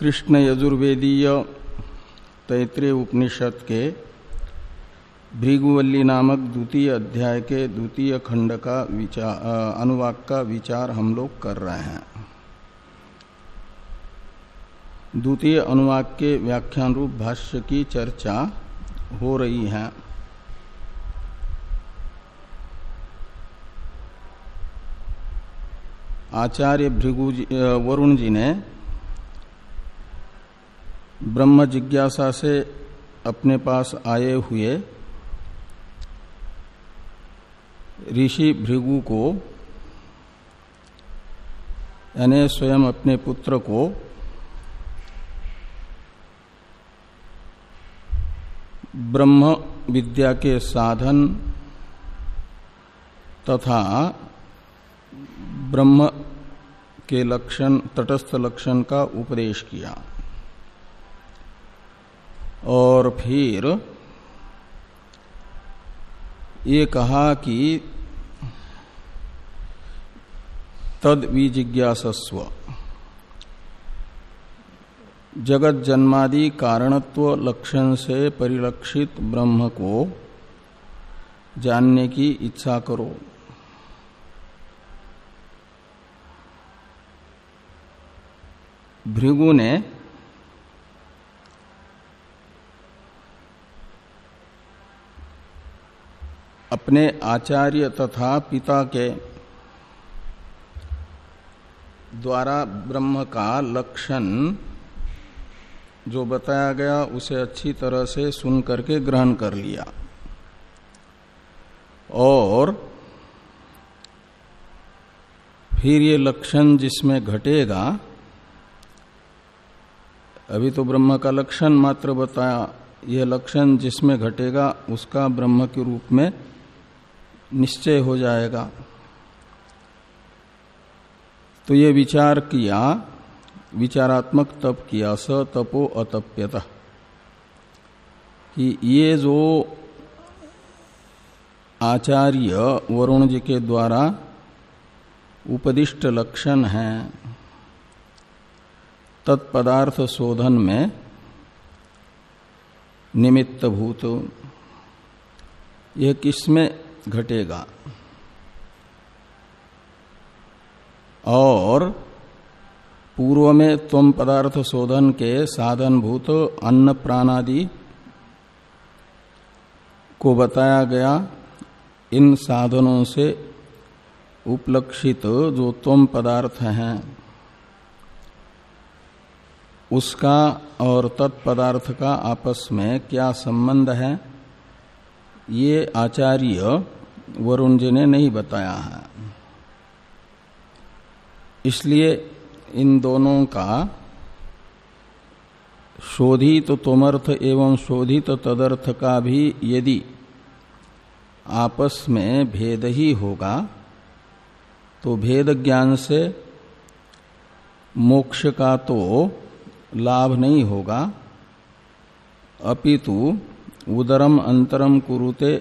कृष्ण यजुर्वेदीय तैतृय उपनिषद के भृगुवल्ली नामक द्वितीय अध्याय के द्वितीय खंड का विचार अनुवाक का विचार हम लोग कर रहे हैं। द्वितीय अनुवाक के व्याख्यान रूप भाष्य की चर्चा हो रही है। आचार्य भृगु वरुण जी ने ब्रह्म जिज्ञासा से अपने पास आए हुए ऋषि भृगु को, यानी स्वयं अपने पुत्र को, ब्रह्म विद्या के साधन तथा ब्रह्म के लक्षण, तटस्थ लक्षण का उपदेश किया। और फिर ये कहा कि तद विजिज्ञासस्व। जगत जन्मादि कारणत्व लक्षण से परिलक्षित ब्रह्म को जानने की इच्छा करो। भृगु ने अपने आचार्य तथा पिता के द्वारा ब्रह्म का लक्षण जो बताया गया, उसे अच्छी तरह से सुन करके ग्रहण कर लिया। और फिर ये लक्षण जिसमें घटेगा, अभी तो ब्रह्म का लक्षण मात्र बताया, यह लक्षण जिसमें घटेगा, उसका ब्रह्म के रूप में निश्चय हो जाएगा। तो ये विचार किया, विचारात्मक तप किया, स तपो अतप्यत। कि ये जो आचार्य वरुण जी के द्वारा उपदिष्ट लक्षण है, तत्पदार्थ शोधन में निमित्त भूत यह किसमें घटेगा। और पूर्व में तम पदार्थ शोधन के साधन भूत अन्न प्राणादि को बताया गया, इन साधनों से उपलक्षित जो तम पदार्थ हैं, उसका और तत्पदार्थ का आपस में क्या संबंध है? ये आचार्य वरुण जी ने नहीं बताया है। इसलिए इन दोनों का शोधित तोमर्थ एवं शोधित तदर्थ का भी यदि आपस में भेद ही होगा तो भेद ज्ञान से मोक्ष का तो लाभ नहीं होगा। अपितु उदरम अंतरम कुरुते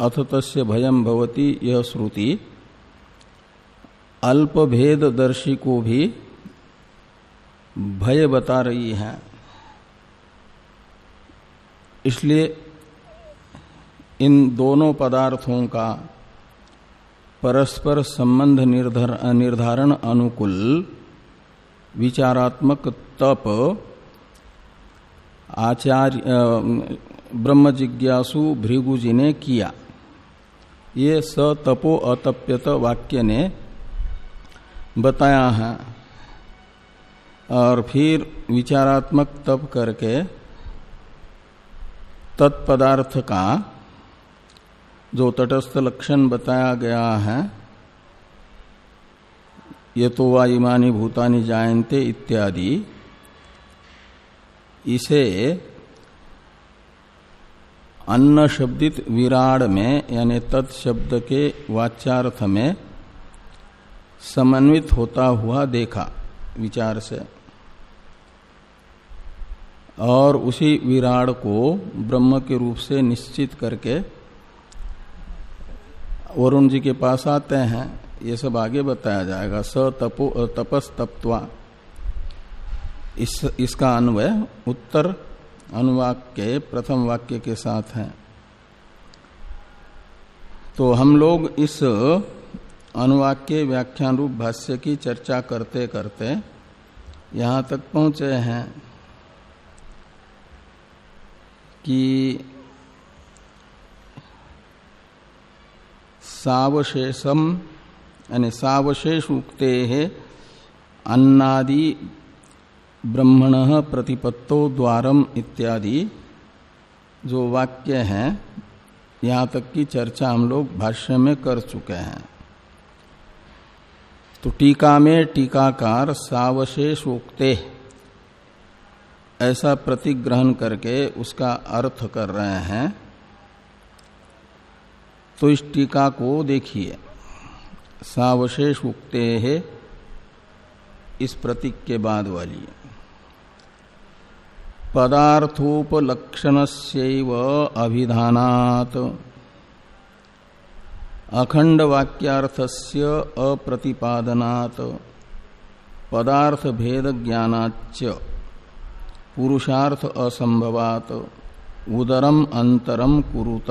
अथ तस्य भयम भवती यह श्रुति। अल्प भेद दर्शी को भी भय बता रही है। इसलिए इन दोनों पदार्थों का परस्पर संबंध निर्धारण अनुकूल, विचारात्मक तप आचार्य ब्रह्म जिज्ञासु भृगु जी ने किया। ये स तपो अतप्यत वाक्य ने बताया है। और फिर विचारात्मक तप करके तत्पदार्थ का जो तटस्थ लक्षण बताया गया है, ये तो वा इमानी भूतानी इत्यादि इसे अन्न शब्दित विराड में, यानी तत्शब्द के वाच्यार्थ में समन्वित होता हुआ देखा, विचार से। और उसी विराड को ब्रह्म के रूप से निश्चित करके वरुण जी के पास आते हैं। ये सब आगे बताया जाएगा। स तपो तपस इस, इसका अन्वय उत्तर अनुवाक के प्रथम वाक्य के साथ है। तो हम लोग इस अनुवाक के व्याख्यान रूप भाष्य की चर्चा करते करते यहाँ तक पहुँचे हैं कि सावशेषम, यानी सावशेष उक्ते अन्नादि ब्रह्मण प्रतिपत्तो द्वारम इत्यादि जो वाक्य हैं, यहाँ तक की चर्चा हम लोग भाष्य में कर चुके हैं। तो टीका में टीकाकार सावशेष उक्ते ऐसा प्रतिग्रहण करके उसका अर्थ कर रहे हैं। तो इस टीका को देखिए सावशेष उक्ते है इस प्रतीक के बाद वाली। पदार्थोपलक्षण से अभिधानात। अखंड वाक्यार्थस्य अप्रतिपादनात्। पदार्थ भेद ज्ञानाच पुरुषार्थ असंभवात उदरम अंतरम कुरुत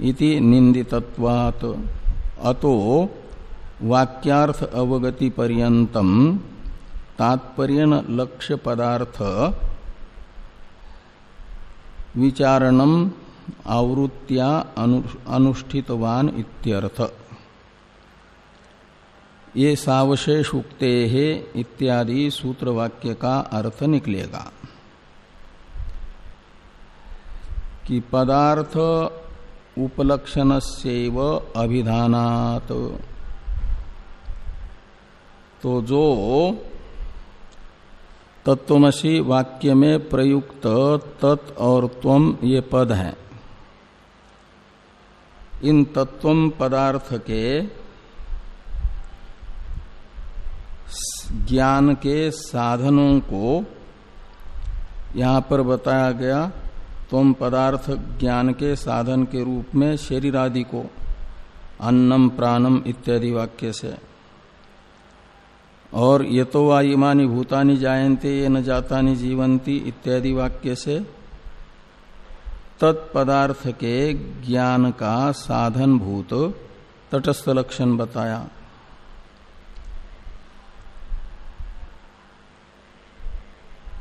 इति निंदितत्वात् अतो वाक्यार्थ अवगति पर्यंतम तात्पर्य लक्ष्य पदार्थ विचारणम आवृत्तिया अनुष्ठितवान इत्यर्थ। ये सावशेष उक्ते इत्यादि सूत्र वाक्य का अर्थ निकलेगा। कि पदार्थ उपलक्षण से अभिधानात। तो जो तत्वमसी वाक्य में प्रयुक्त तत् और त्वम ये पद हैं। इन तत्व पदार्थ के ज्ञान के साधनों को यहाँ पर बताया गया तुम पदार्थ ज्ञान के साधन के रूप में शरीर आदि को अन्नम प्राणम इत्यादि वाक्य से। और ये तो वायुमानी भूतानी जायन्ते, ये न जातानी जीवंती इत्यादि वाक्य से तत्पदार्थ के ज्ञान का साधन भूत तटस्थ लक्षण बताया।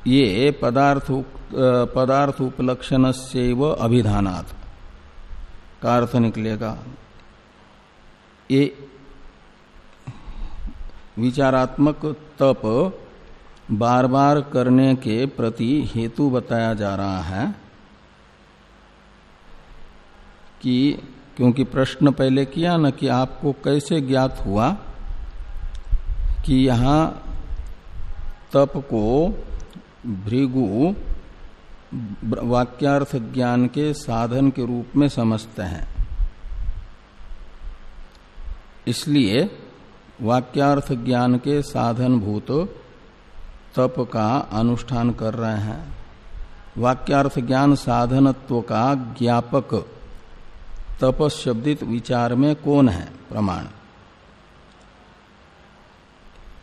ये पदार्थ पदार्थ उपलक्षण से व अभिधानात। का अर्थ निकलेगा? ये विचारात्मक तप बार बार करने के प्रति हेतु बताया जा रहा है कि क्योंकि प्रश्न पहले किया न कि आपको कैसे ज्ञात हुआ कि यहाँ तप को भृगु वाक्यार्थ ज्ञान के साधन के रूप में समझते हैं। इसलिए वाक्यार्थ ज्ञान के साधन भूत तप का अनुष्ठान कर रहे हैं। वाक्यार्थ ज्ञान साधनत्व का ज्ञापक तपस शब्दित विचार में कौन है? प्रमाण।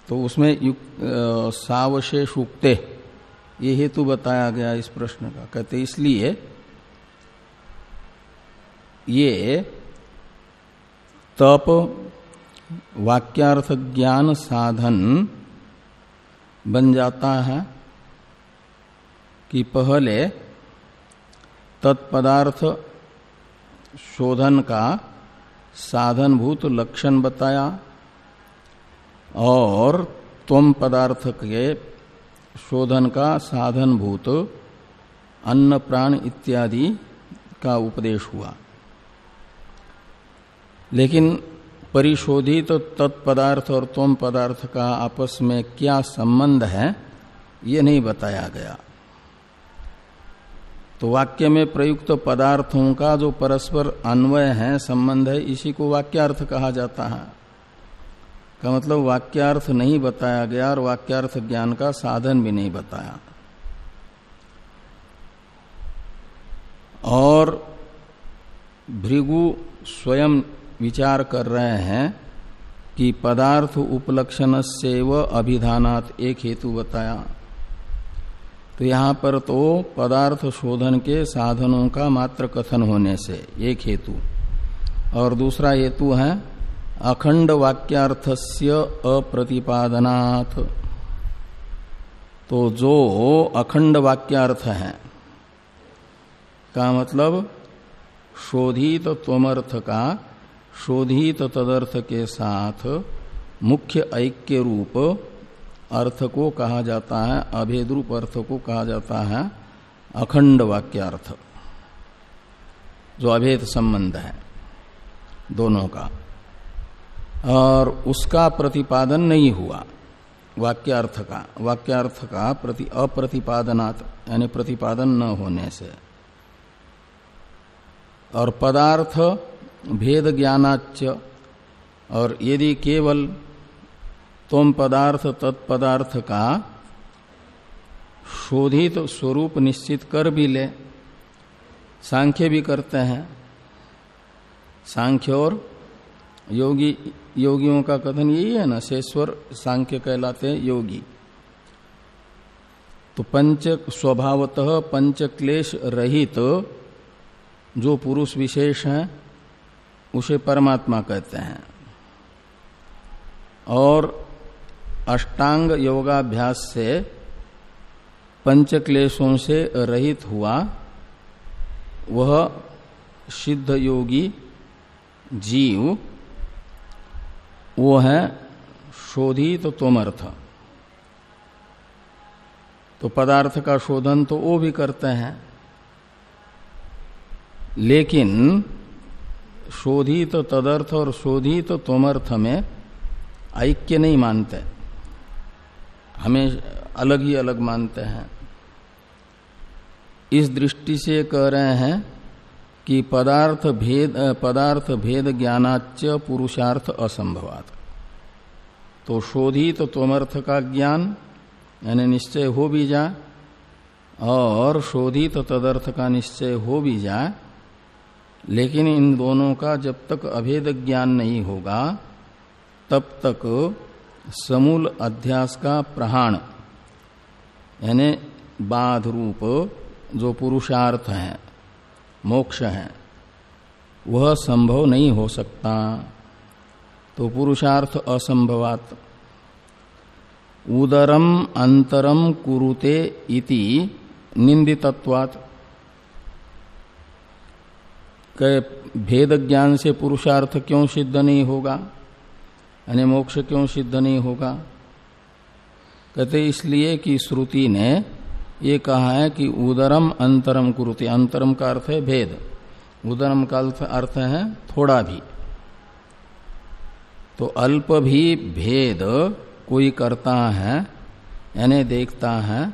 तो उसमें युक्त सावशेष उक्ते, ये हेतु बताया गया इस प्रश्न का। कहते, इसलिए ये तप वाक्यार्थ ज्ञान साधन बन जाता है कि पहले तत्पदार्थ शोधन का साधनभूत लक्षण बताया और त्वम पदार्थ के शोधन का साधनभूत अन्न, प्राण इत्यादि का उपदेश हुआ। लेकिन परिशोधित तो तत्पदार्थ और त्वम पदार्थ का आपस में क्या संबंध है, ये नहीं बताया गया। तो वाक्य में प्रयुक्त पदार्थों का जो परस्पर अन्वय है, संबंध है, इसी को वाक्यार्थ कहा जाता है। का मतलब वाक्यार्थ नहीं बताया गया और वाक्यार्थ ज्ञान का साधन भी नहीं बताया। और भृगु स्वयं विचार कर रहे हैं कि पदार्थ उपलक्षण से व अभिधानात एक हेतु बताया। तो यहाँ पर तो पदार्थ शोधन के साधनों का मात्र कथन होने से एक हेतु। और दूसरा हेतु है अखंड वाक्यार्थस्य अप्रतिपादनाथ तो जो अखंड वाक्यार्थ है, का मतलब शोधित त्वमर्थ का शोधित तदर्थ के साथ मुख्य ऐक्य रूप अर्थ को कहा जाता है अभेद रूप अर्थ को कहा जाता है, अखंड वाक्यार्थ, जो अभेद संबंध है दोनों का। और उसका प्रतिपादन नहीं हुआ, वाक्यार्थ का। वाक्यार्थ का प्रति, अप्रतिपादनात्, यानी प्रतिपादन न होने से। और पदार्थ भेद ज्ञानाच और यदि केवल तुम पदार्थ तत्पदार्थ का शोधित स्वरूप निश्चित कर भी ले, सांख्य भी करते हैं। सांख्य और योगी, योगियों का कथन यही है ना शेश्वर सांख्य कहलाते हैं योगी। तो पंच स्वभावतः पंच क्लेश रहित जो पुरुष विशेष है उसे परमात्मा कहते हैं। और अष्टांग योगाभ्यास से पंच क्लेशों से रहित हुआ, वह सिद्ध योगी जीव, वो है शोधित तो तोमर्थ। तो पदार्थ का शोधन तो वो भी करते हैं। लेकिन शोधित तदर्थ और शोधित तोमर्थ में ऐक्य नहीं मानते। हमें अलग ही अलग मानते हैं। इस दृष्टि से कह रहे हैं कि पदार्थ भेद पदार्थ भेद ज्ञानाच पुरुषार्थ असंभवात। तो शोधित तोमर्थ का ज्ञान, यानी निश्चय हो भी जाए और शोधित तदर्थ का निश्चय हो भी जाए लेकिन इन दोनों का जब तक अभेद ज्ञान नहीं होगा, तब तक समूल अध्यास का प्रहाण, यानी बाध रूप जो पुरुषार्थ है, मोक्ष है, वह संभव नहीं हो सकता। तो पुरुषार्थ असंभवात। उदरम अंतरम कुरुते इति निंदितत्वात्। भेद ज्ञान से पुरुषार्थ क्यों सिद्ध नहीं होगा? यानी मोक्ष क्यों सिद्ध नहीं होगा? कहते इसलिए कि श्रुति ने ये कहा है कि उदरम अंतरम कुरुति। अंतरम का अर्थ है भेद। उदरम का अर्थ है थोड़ा भी। तो अल्प भी भेद कोई करता है, यानी देखता है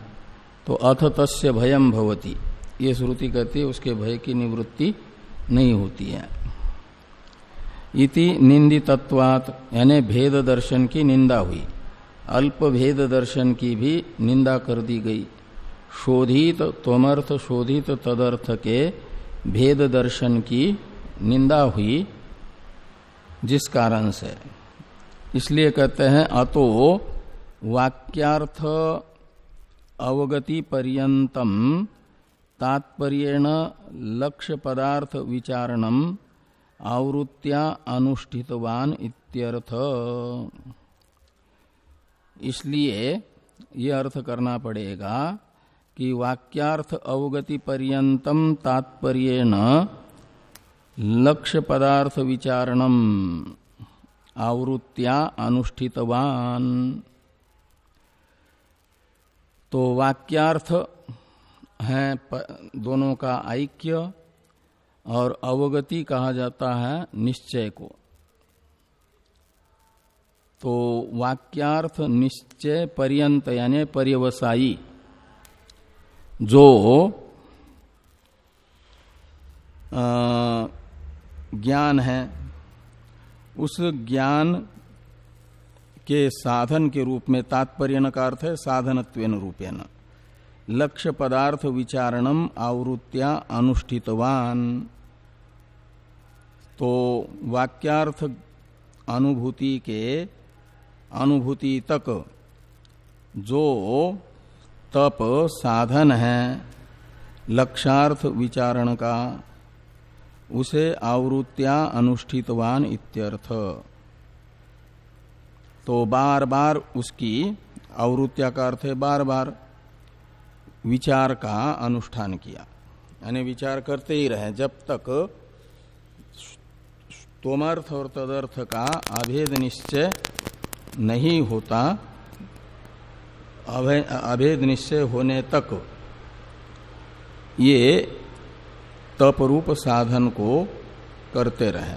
तो अथ तस्य भयम भवती। ये श्रुति कहती है, उसके भय की निवृत्ति नहीं होती है। इति निंदितत्वात, यानी भेद दर्शन की निंदा हुई। अल्प भेद दर्शन की भी निंदा कर दी गई। शोधित त्वमर्थ, शोधित तदर्थ के भेद दर्शन की निंदा हुई, जिस कारण से। इसलिए कहते हैं, अतो वाक्यार्थ अवगति पर्यंतम तात्पर्यण लक्ष्य पदार्थ विचारणम आवृत्तिया अनुष्ठितवान इत्यर्थ। इसलिए ये अर्थ करना पड़ेगा कि वाक्यार्थ अवगति पर्यंतम तात्पर्यण लक्ष्य पदार्थ विचारणम आवृत्तिया अनुष्ठितवान। तो वाक्यार्थ है दोनों का ऐक्य और अवगति कहा जाता है निश्चय को। तो वाक्यार्थ निश्चय पर्यंत यानी पर्यवसायी, जो ज्ञान है, उस ज्ञान के साधन के रूप में तात्पर्य का अर्थ है, साधनत्वेन रूपेण लक्ष्य पदार्थ विचारणम आवृत्तिया अनुष्ठितवान। तो वाक्यार्थ अनुभूति के अनुभूति तक जो तप साधन है लक्षार्थ विचारण का, उसे आवृत्तिया अनुष्ठितवान इत्यर्थ। तो बार बार उसकी आवृत्तिया का अर्थ है बार बार। विचार का अनुष्ठान किया। यानी विचार करते ही रहे, जब तक तोमर्थ और तदर्थ का अभेद निश्चय नहीं होता अभेद निश्चय होने तक ये तप रूप साधन को करते रहे।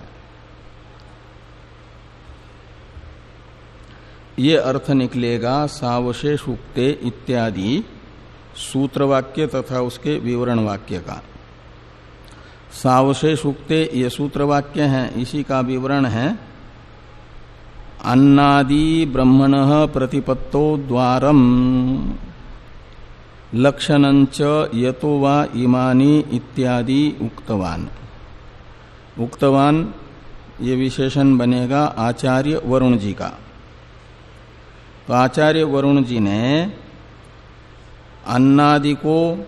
ये अर्थ निकलेगा, सावशेष उक्ते इत्यादि सूत्र वाक्य तथा उसके विवरण वाक्य का। सावशेष उक्ते ये सूत्र वाक्य हैं, इसी का विवरण है, अन्नादि ब्रह्मण प्रतिपत्तो द्वारम। लक्षण यतो वा इमानी इत्यादि उक्तवान। उक्तवान, ये विशेषण बनेगा आचार्य वरुण जी का। तो आचार्य वरुण जी ने अन्नादि को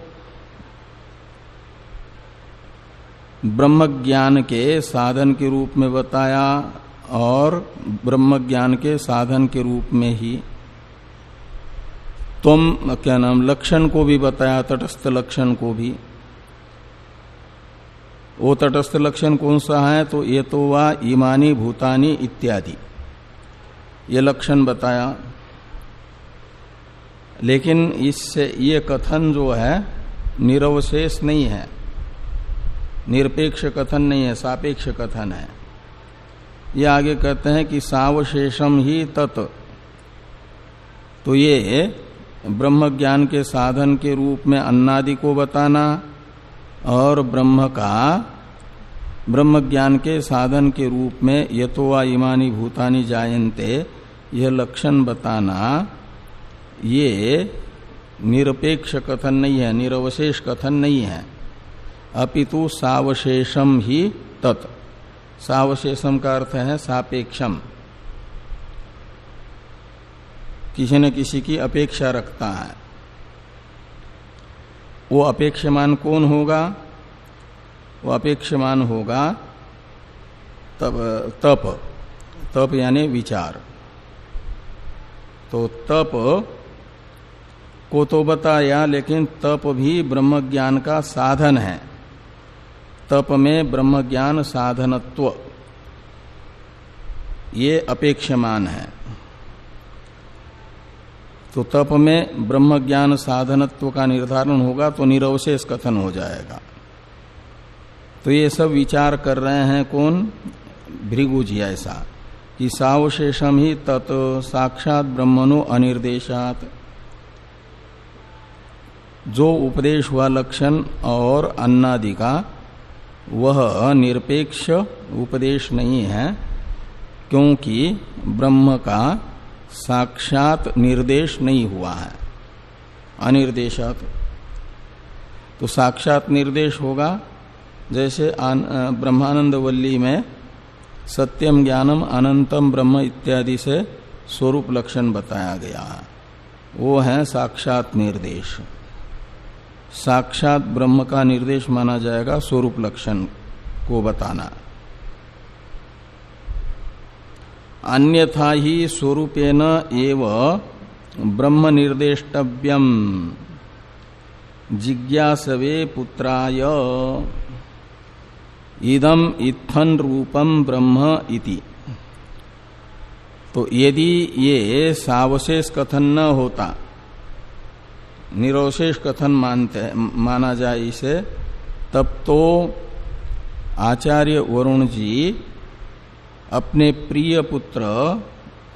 ब्रह्म ज्ञान के साधन के रूप में बताया और ब्रह्म ज्ञान के साधन के रूप में ही तुम, क्या नाम, लक्षण को भी बताया, तटस्थ लक्षण को भी। वो तटस्थ लक्षण कौन सा है? तो ये तो वा ईमानी भूतानी इत्यादि। ये लक्षण बताया। लेकिन इससे ये कथन जो है, निरवशेष नहीं है। निरपेक्ष कथन नहीं है, सापेक्ष कथन है। ये आगे कहते हैं कि सावशेषम ही तत्। तो ये ब्रह्म ज्ञान के साधन के रूप में अन्नादि को बताना और ब्रह्म का ब्रह्म ज्ञान के साधन के रूप में यथोवा इमानी भूतानी जायन्ते, यह लक्षण बताना ये निरपेक्ष कथन नहीं है, निरवशेष कथन नहीं है। अपितु सावशेषम ही तत्। सावशेषम का अर्थ है सापेक्षम। किसी न किसी की अपेक्षा रखता है। वो अपेक्षमान कौन होगा? वो अपेक्षमान होगा तब, तप। तप यानी विचार। तो तप को तो बताया लेकिन तप भी ब्रह्म ज्ञान का साधन है। तप में ब्रह्म ज्ञान साधनत्व। ये अपेक्षमान है। तो तप में ब्रह्म ज्ञान साधनत्व का निर्धारण होगा तो निरवशेष कथन हो जाएगा। तो ये सब विचार कर रहे हैं कौन? भृगु जी ऐसा कि सावशेषम ही तत् साक्षात ब्रह्मणु अनिर्देशात। जो उपदेश हुआ लक्षण और अन्नादि का, वह निरपेक्ष उपदेश नहीं है, क्योंकि ब्रह्म का साक्षात निर्देश नहीं हुआ है। अनिर्देशात तो साक्षात निर्देश होगा, जैसे ब्रह्मानंद वल्ली में सत्यम ज्ञानम अनंतम ब्रह्म इत्यादि से स्वरूप लक्षण बताया गया है। वो है साक्षात निर्देश। साक्षात ब्रह्म का निर्देश माना जाएगा स्वरूप लक्षण को बताना। अन्यथा ही स्वरूपेन एव ब्रह्म निर्देष्टव्यम। जिज्ञासवे पुत्राय। इदम इत्थन रूपम ब्रह्म इति। तो यदि ये सावशेष कथन न होता निरोशेष कथन मानते माना जाए इसे, तब तो आचार्य वरुण जी अपने प्रिय पुत्र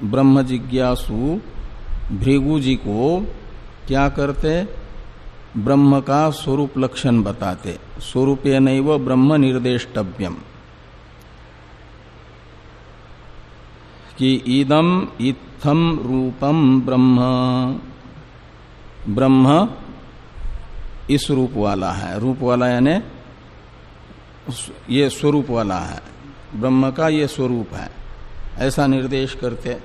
ब्रह्म जिज्ञासु भृगु जी को क्या करते? ब्रह्म का स्वरूप लक्षण बताते। स्वरूप नैव ब्रह्म निर्देष्टव्यम। कि इदम इत्थम रूपम ब्रह्म। ब्रह्म इस रूप वाला है। रूप वाला यानी ये स्वरूप वाला है। ब्रह्म का ये स्वरूप है। ऐसा निर्देश करते,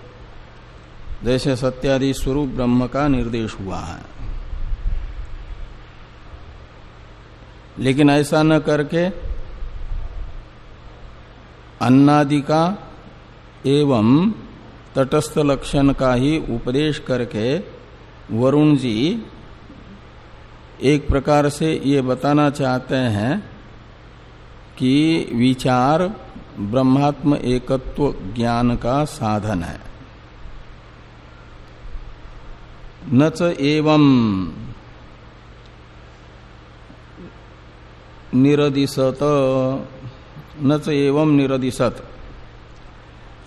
जैसे सत्यादि स्वरूप ब्रह्म का निर्देश हुआ है। लेकिन ऐसा न करके अन्नादि का एवं तटस्थ लक्षण का ही उपदेश करके वरुण जी एक प्रकार से ये बताना चाहते हैं कि विचार ब्रह्मात्म एकत्व ज्ञान का साधन है। न एवं निरदिशत, न एवं निरदिशत।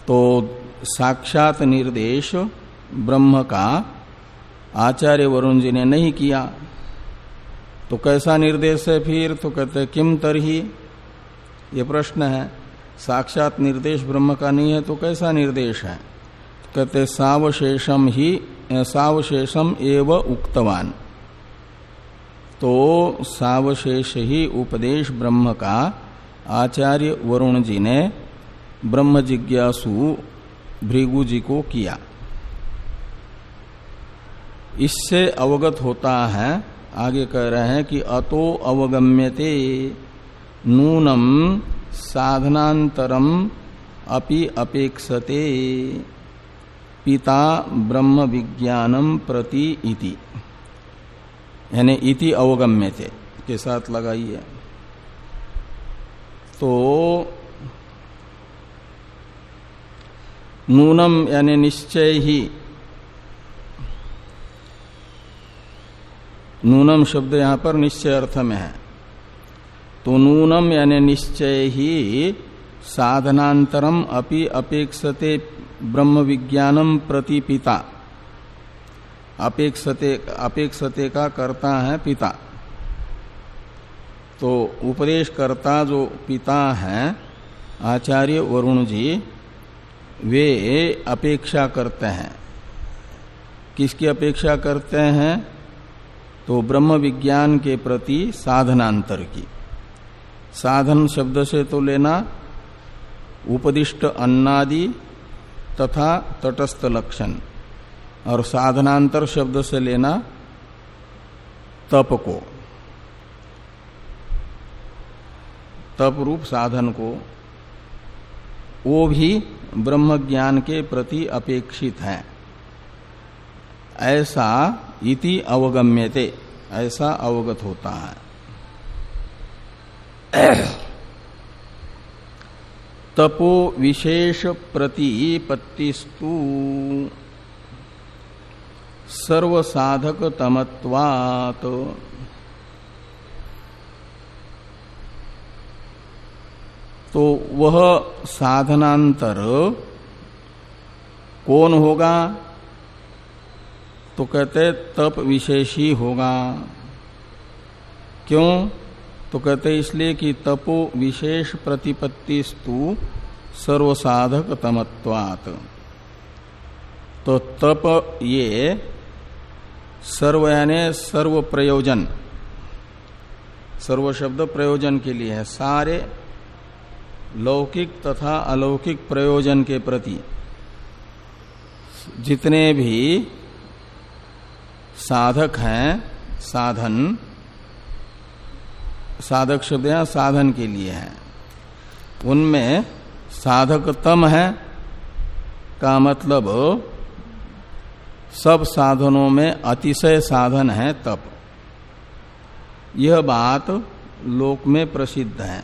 तो साक्षात निर्देश ब्रह्म का आचार्य वरुण जी ने नहीं किया। तो कैसा निर्देश है फिर? तो कहते किम तरही? ये प्रश्न है। साक्षात निर्देश ब्रह्म का नहीं है तो कैसा निर्देश है? तो कहते सावशेषम ही सावशेषम एव उक्तवान। तो सावशेष ही उपदेश ब्रह्म का आचार्य वरुण जी ने ब्रह्म जिज्ञासु भृगु जी को किया। इससे अवगत होता है, आगे कह रहे हैं कि अतो अवगम्यते, नूनम साधनांतरम अपि अपेक्षते, पिता ब्रह्म विज्ञानम प्रति इति। यानी इति अवगम्यते के साथ लगाइए। तो नूनम यानी निश्चय ही नूनम शब्द यहाँ पर निश्चय अर्थ में है। तो नूनम यानी निश्चय ही साधनांतरम अपि अपेक्षते ब्रह्म विज्ञानम प्रति पिता अपेक्षते अपेक्षते का करता है पिता। तो उपदेश करता जो पिता है, आचार्य वरुण जी, वे अपेक्षा करते हैं। किसकी अपेक्षा करते हैं? तो ब्रह्म विज्ञान के प्रति साधनांतर की। साधन शब्द से तो लेना, उपदिष्ट अन्नादि तथा तटस्थ लक्षण। और साधनांतर शब्द से लेना, तप को। तप रूप साधन को, वो भी ब्रह्म ज्ञान के प्रति अपेक्षित है। ऐसा इति अवगम्यते, ऐसा अवगत होता है। तपो विशेष प्रतिपत्तिस्तु। सर्वसाधक तमत्वात तो वह साधनांतर कौन होगा? तो कहते तप विशेषी होगा। क्यों? तो कहते इसलिए कि तपो विशेष प्रतिपत्ति स्तु सर्वसाधक तमत्वात तो तप ये सर्व यानी सर्व प्रयोजन, सर्व शब्द प्रयोजन के लिए है। सारे लौकिक तथा अलौकिक प्रयोजन के प्रति जितने भी साधक हैं, साधन। साधक शब्द या साधन के लिए है। उनमें साधकतम है का मतलब सब साधनों में अतिशय साधन है तप। यह बात लोक में प्रसिद्ध है।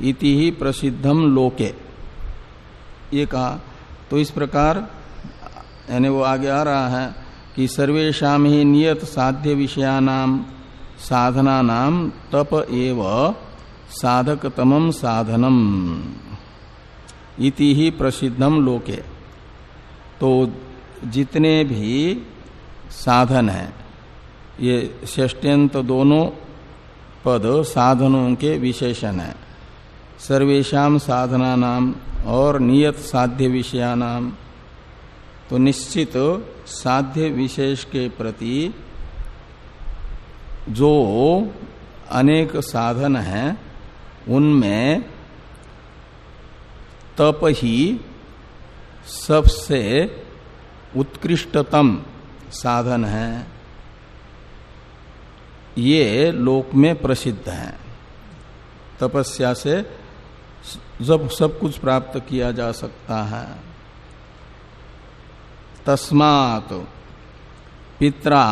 इति ही प्रसिद्धम लोके। ये कहा तो इस प्रकार, यानी वो आगे आ रहा है कि सर्वेशा ही नियत साध्य विषयानाम साधना नाम तप एव साधकतम साधनम इति ही प्रसिद्धम लोके। तो जितने भी साधन हैं, ये षष्ट्यंत दोनों पद साधनों के विशेषण हैं। सर्वेशा साधना नाम और नियत साध्य विषयानाम तो निश्चित साध्य विशेष के प्रति जो अनेक साधन हैं, उनमें तप ही सबसे उत्कृष्टतम साधन है। ये लोक में प्रसिद्ध है। तपस्या से जब सब कुछ प्राप्त किया जा सकता है। तस्मात। पित्रा,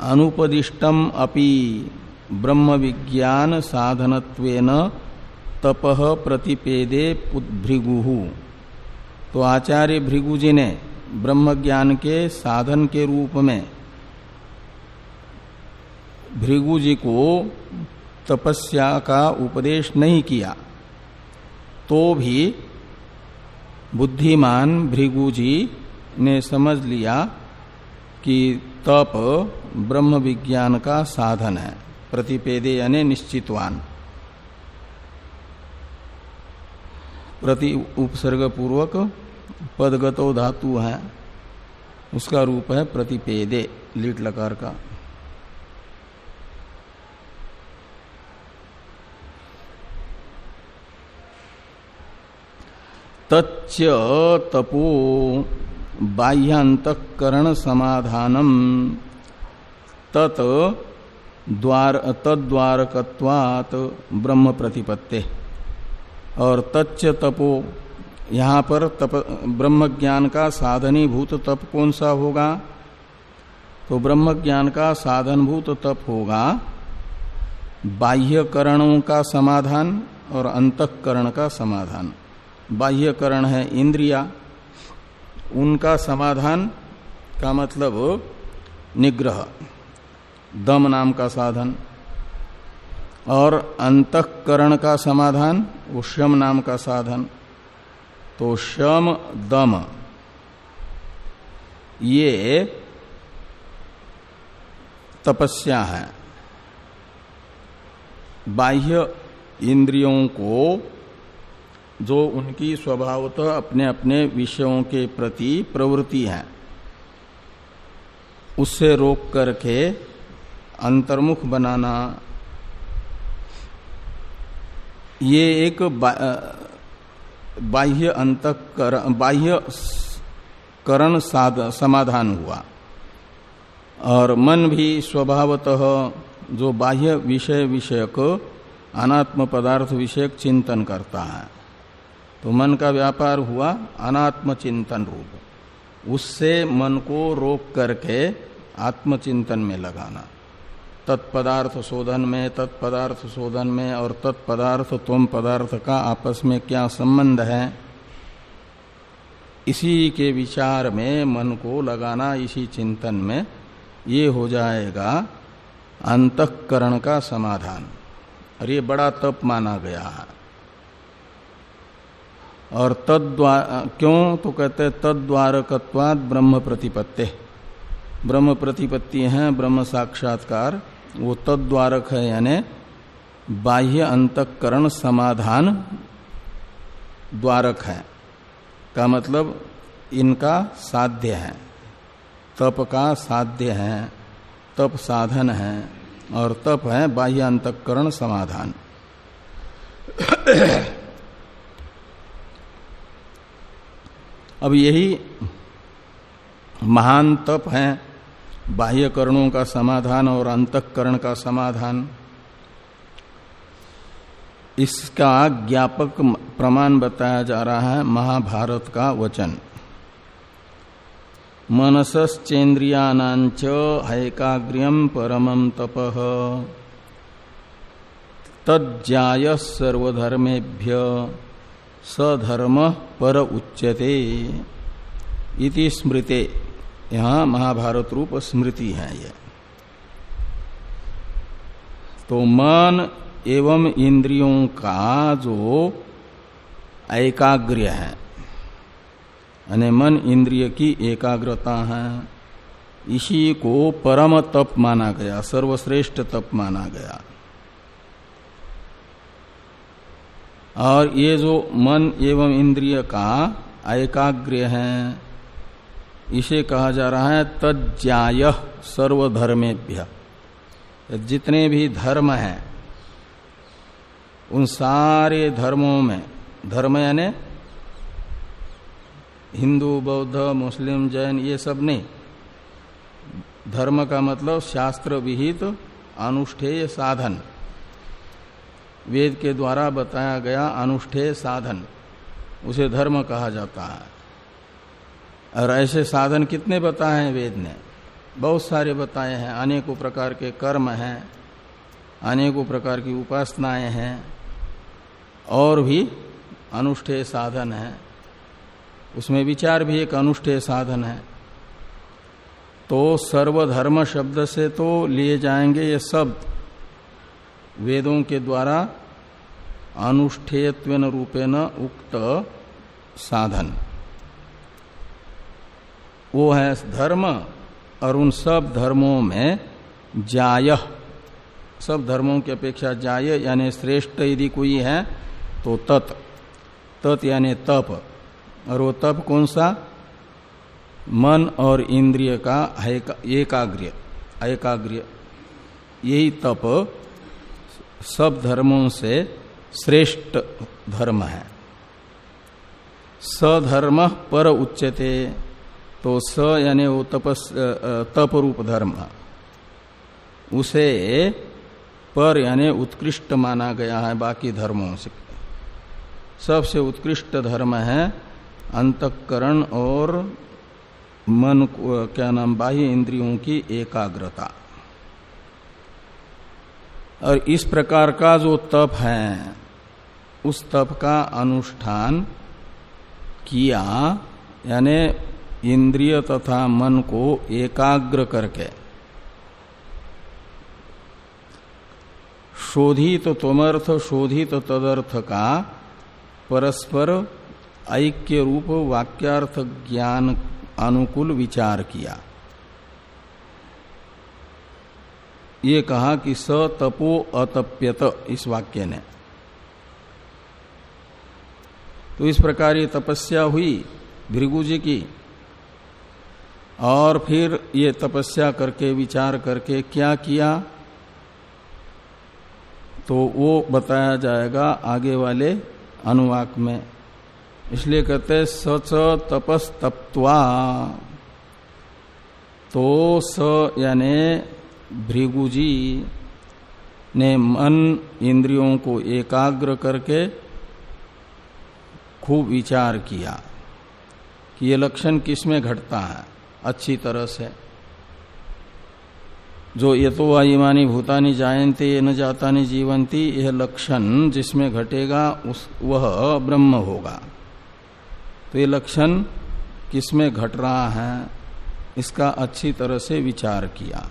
अनुपदिष्टम अपि ब्रह्म विज्ञान साधनत्वेन तप प्रतिपेदे भृगु तो आचार्य भृगु जी ने ब्रह्म ज्ञान के साधन के रूप में भृगु जी को तपस्या का उपदेश नहीं किया तो भी बुद्धिमान भृगु जी ने समझ लिया कि तप ब्रह्म विज्ञान का साधन है। प्रतिपेदे यानी निश्चितवान। प्रति उपसर्ग पूर्वक पदगतो धातु है। उसका रूप है प्रतिपेदे, लीट लकार का। तच्च तपो बाह्यांतकरण समाधानम। तत् द्वार, तद्वारकत्वात ब्रह्म प्रतिपत्ते और तच्च तपो, यहाँ पर तप ब्रह्म ज्ञान का साधनीभूत तप कौन सा होगा? तो ब्रह्म ज्ञान का साधनभूत तप होगा बाह्यकरणों का समाधान और अंतकरण का समाधान। बाह्यकरण है इंद्रिया उनका समाधान का मतलब निग्रह, दम नाम का साधन, और अंतकरण का समाधान, वो शम नाम का साधन। तो शम दम, ये तपस्या है। बाह्य इंद्रियों को जो उनकी स्वभावतः अपने अपने विषयों के प्रति प्रवृत्ति है। उससे रोक करके अंतर्मुख बनाना, ये एक बाह्य अंत बाह्य करण साध, समाधान हुआ। और मन भी स्वभावतः जो बाह्य विषय विषयक, अनात्म पदार्थ विषयक चिंतन करता है। तो मन का व्यापार हुआ अनात्म चिंतन रूप। उससे मन को रोक करके आत्मचिंतन में लगाना। तत्पदार्थ शोधन में, तत्पदार्थ शोधन में और तत्पदार्थ तुम पदार्थ का आपस में क्या संबंध है? इसी के विचार में मन को लगाना, इसी चिंतन में ये हो जाएगा अंतकरण का समाधान। और ये बड़ा तप माना गया है। और तद्वार क्यों? तो कहते हैं तद्वारकत्वाद ब्रह्म प्रतिपत्ति। ब्रह्म प्रतिपत्ति है, ब्रह्म साक्षात्कार। वो तद्वारक है, यानी बाह्य अंतकरण समाधान द्वारक है। का मतलब इनका साध्य है। तप का साध्य है, तप साधन है, और तप है बाह्य अंतकरण समाधान। अब यही महान तप है, बाह्य करणों का समाधान और अंतकरण का समाधान। इसका ज्ञापक प्रमाण बताया जा रहा है महाभारत का वचन। मनसश्चेन्द्रियानाच हैकाग्र्यम परमं तप। तज्जाय सर्वधर्मेभ्य। सधर्म पर उच्यते। इति स्मृते। यहाँ महाभारत रूप स्मृति है ये। तो मन एवं इंद्रियों का जो एकाग्र है, यानी मन इंद्रिय की एकाग्रता है, इसी को परम तप माना गया, सर्वश्रेष्ठ तप माना गया। और ये जो मन एवं इंद्रिय का एकाग्र है, इसे कहा जा रहा है तज्जाय सर्वधर्मेभ्य। जितने भी धर्म हैं, उन सारे धर्मों में, धर्म यानी हिंदू, बौद्ध, मुस्लिम, जैन, ये सब नहीं। धर्म का मतलब शास्त्र विहित अनुष्ठेय साधन। वेद के द्वारा बताया गया अनुष्ठेय साधन, उसे धर्म कहा जाता है। और ऐसे साधन कितने बताए हैं वेद ने? बहुत सारे बताए हैं। अनेकों प्रकार के कर्म हैं, अनेकों प्रकार की उपासनाएँ हैं, और भी अनुष्ठेय साधन है। उसमें विचार भी एक अनुष्ठेय साधन है। तो सर्वधर्म शब्द से तो लिए जाएँगे ये शब्द। वेदों के द्वारा अनुष्ठेयत्व रूपेण उक्त साधन। वो है धर्म और उन सब धर्मों में जाय। सब धर्मों की अपेक्षा जाय यानी श्रेष्ठ यदि कोई है तो तत्। तत् यानी तप। और वो तप कौन सा? मन और इंद्रिय का एकाग्र एकाग्र यही तप सब धर्मों से श्रेष्ठ धर्म है। सधर्म पर उच्चते तो स यानी वो तपस तप रूप धर्म। उसे पर यानी उत्कृष्ट माना गया है बाकी धर्मों से। सबसे उत्कृष्ट धर्म है अंतकरण और मन क्या नाम, बाह्य इंद्रियों की एकाग्रता। और इस प्रकार का जो तप है, उस तप का अनुष्ठान किया, यानी इंद्रिय तथा मन को एकाग्र करके। शोधित तमर्थ, शोधित तदर्थ का परस्पर ऐक्य रूप वाक्यार्थ ज्ञान अनुकूल विचार किया। ये कहा कि स तपो अतप्यत, इस वाक्य ने। तो इस प्रकार ये तपस्या हुई भृगु जी की, और फिर ये तपस्या करके, विचार करके क्या किया? तो वो बताया जाएगा आगे वाले अनुवाक में। इसलिए कहते सच तपस तप्वा तो स यानी भृगुजी ने मन इंद्रियों को एकाग्र करके खूब विचार किया कि ये लक्षण किसमें घटता है। अच्छी तरह से। जो ये तो वायुमानी भूतानी जायंते ये न जाता नहीं जीवंती, यह लक्षण जिसमें घटेगा, उस, वह ब्रह्म होगा। तो ये लक्षण किसमें घट रहा है, इसका अच्छी तरह से विचार किया।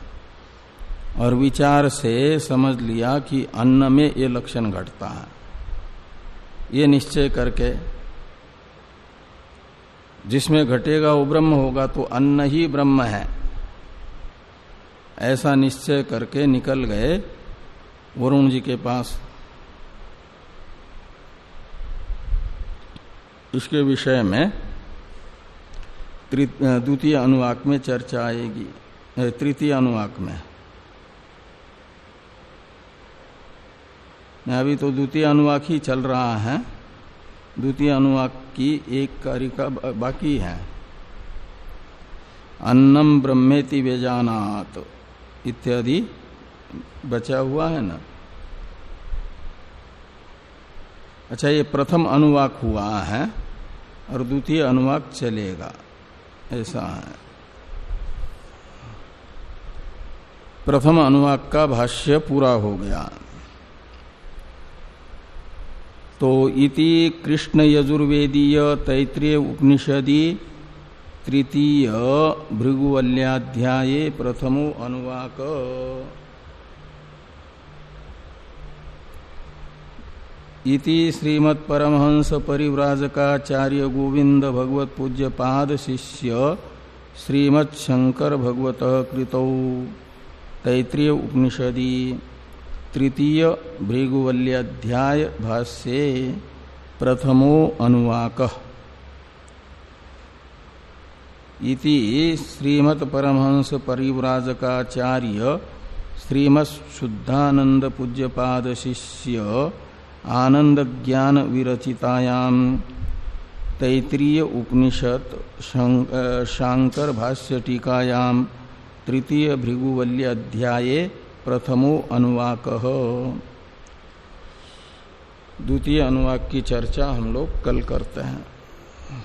और विचार से समझ लिया कि अन्न में ये लक्षण घटता है। ये निश्चय करके जिसमें घटेगा वो ब्रह्म होगा तो अन्न ही ब्रह्म है। ऐसा निश्चय करके निकल गए वरुण जी के पास। इसके विषय में द्वितीय अनुवाक में चर्चा आएगी तृतीय अनुवाक में। अभी तो द्वितीय अनुवाक ही चल रहा है। द्वितीय अनुवाक की एक कारिका बाकी है। अन्नम ब्रह्मेति वेजानात इत्यादि बचा हुआ है ना? अच्छा ये प्रथम अनुवाक हुआ है और द्वितीय अनुवाक चलेगा। ऐसा है। प्रथम अनुवाक का भाष्य पूरा हो गया। तो इति कृष्ण यजुर्वेदीय तैत्रीय उपनिषदि तृतीय भृगुवल्याध्याये प्रथमो अनुवाक। इति श्रीमत् परमहंस परिव्राजकाचार्य गोविंद भगवत पूज्य पाद शिष्य श्रीमत् शंकर भगवत कृतौ। तैत्रीय उपनिषदि। तृतीय भृगुवल्याध्याय भाष्ये प्रथमो अनुवाक। इति श्रीमत् परमहंस परिव्राजकाचार्य श्रीमत् शुद्धानंद पूज्यपाद शिष्य आनंद ज्ञान विरचितायाम तैतरीय उपनिषद शांकर भाष्य टीकायाम तृतीय भृगुवल्य अध्याये प्रथमो अनुवाक। द्वितीय अनुवाक की चर्चा हम लोग कल करते हैं।